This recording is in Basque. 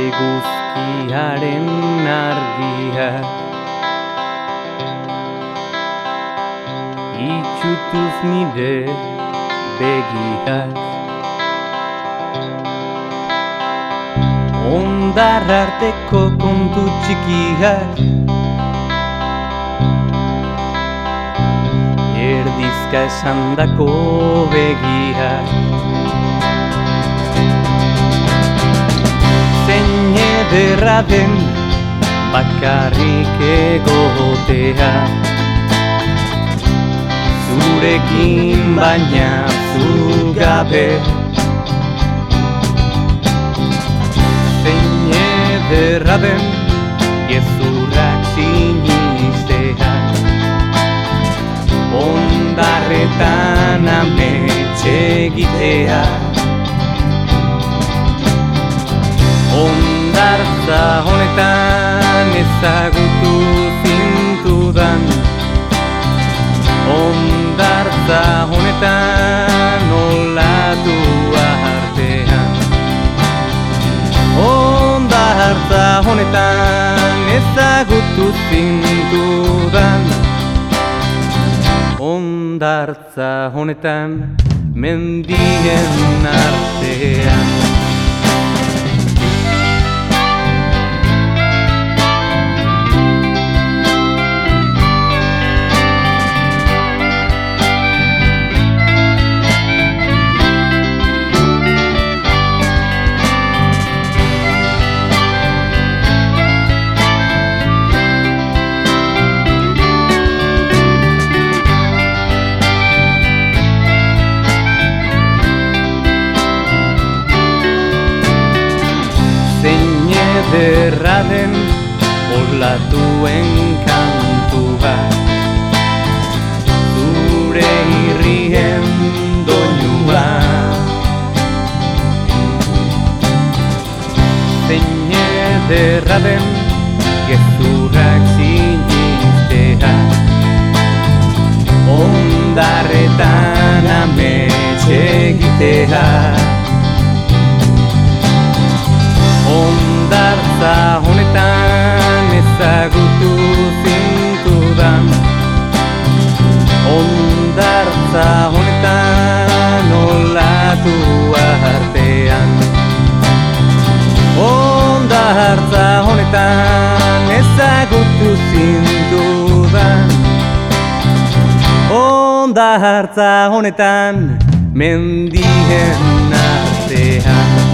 Eguzkiaren argia. Itxutuz nire begiak Ondar arteko kontu txikiak Erdizka esandako begiak ederra den bakarrik egotea. Zurekin baina zugabe Zein ederra den gezurrak ezagutu zintudan Ondartza honetan olatu artean Ondartza honetan ezagutu zintudan Ondartza honetan mendien artean ederra den olatuen kantu bat. Zure irrien doinua. Zein ederra den gezurrak Ondartza honetan ezagutu zintudan. Ondartza honetan olatu artean. Ondartza honetan ezagutu zintudan. Ondartza honetan mendien artean